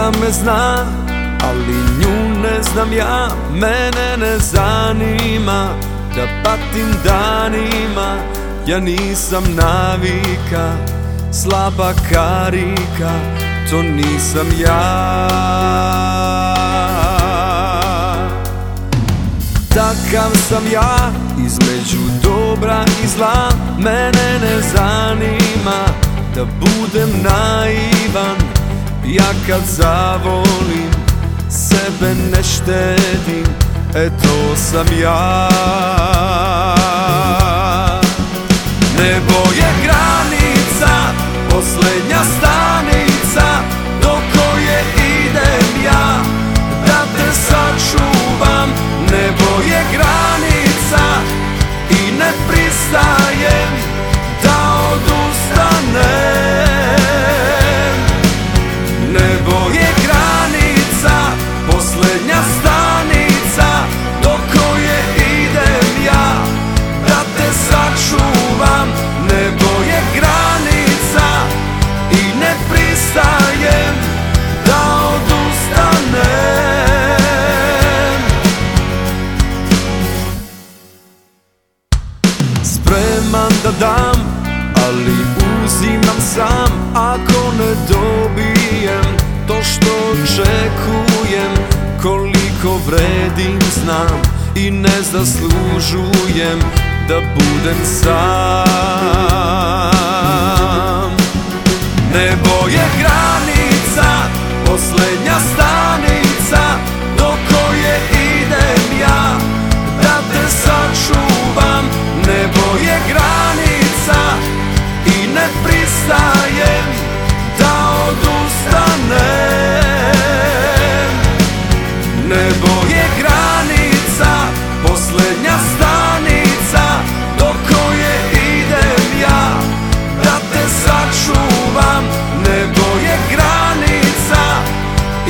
me zna Ali nju ne znam ja. Mene ne zanima Da patim danima. Ja nisam navika Slaba karika To nisam ja. Takav sam ja Između dobra i zla. Mene ne zanima Da budem naivan Ja kad zavolim Sebe ne štedim E to sam ja Spreman da dam, ali uzimam sam Ako ne dobijem to što očekujem. Koliko vredim znam i ne zaslužujem Da budem sam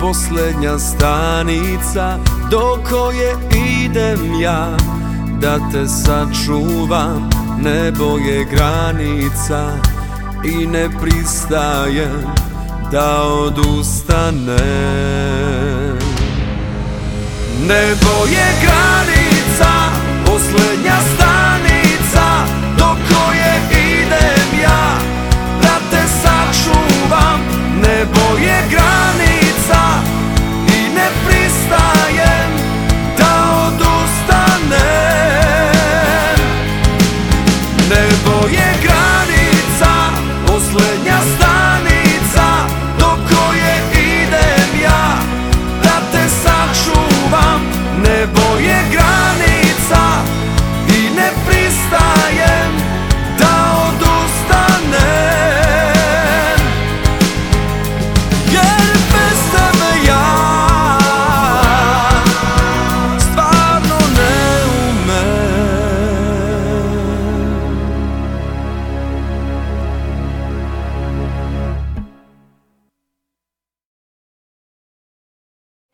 posljednja stanica Do koje idem ja, da te sačuvam Nebo je granica i ne pristajem da odustanem. Nebo je granica, posljednja stanica